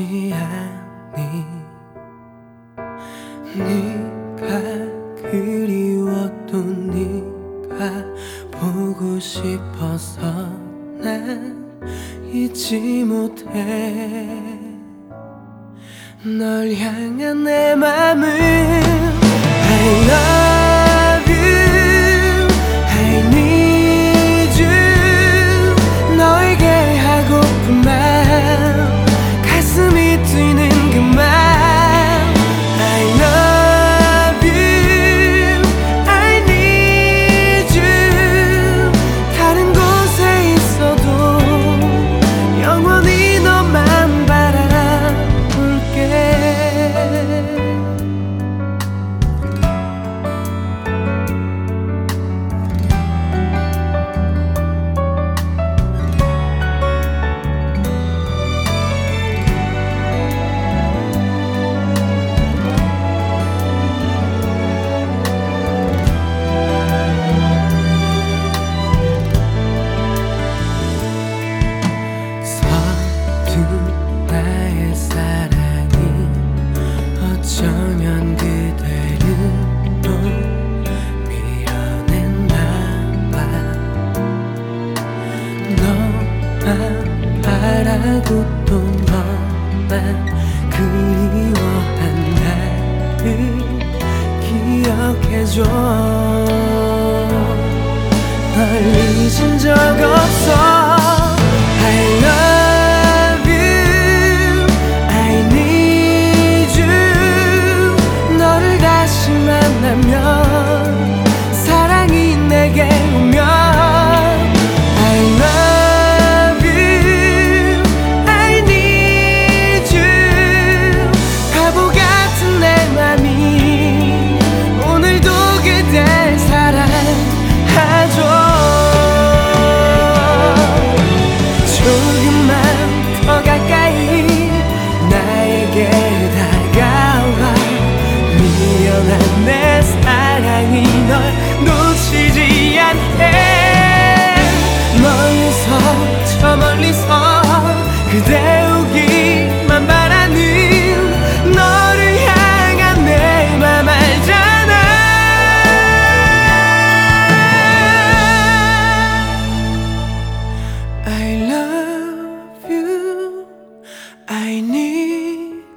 같지 않니 네가 그리웠던 네가 보고 싶어서 난 잊지 못해. 널 향한 내 맘은 I love 사랑이 어쩌면 그대를 또 밀어냈나 봐 너만 바라고 또 너만 그리워한 나를 기억해줘. 널 잊은 적 없어 사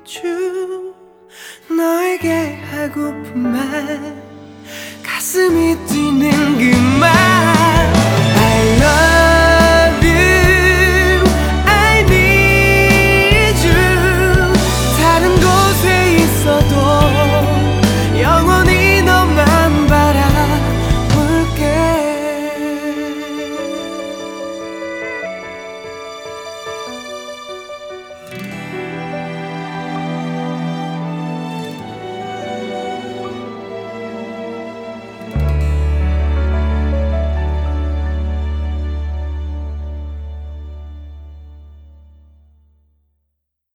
You 너에게 하고픈 말 가슴이